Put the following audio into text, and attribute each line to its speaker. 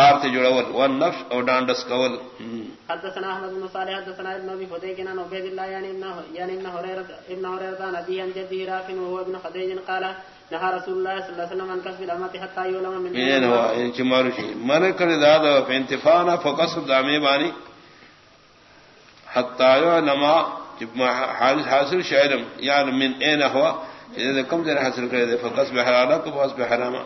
Speaker 1: تار تے جوڑول نفس او ڈانڈس کول۔
Speaker 2: حدثنا احمد بن صالح حدثنا ابن ابي فديك عن عبيد الله يعني یعنی ابن يعني یعنی ابن هريره ابن هريره عن ابي عن جدي رافع وهو ابن خديج قال نهى رسول الله صلى الله عليه وسلم عن كسب الامات حتى يعلم من
Speaker 1: اين هو ان چمارو شيء من کر داد في انتفانا فقصد دامي باني حتى يعلم حال حاصل شعرم يعني یعنی من اين هو اذا كم ذرا حاصل كده فقص بحرانا کو بس بحراما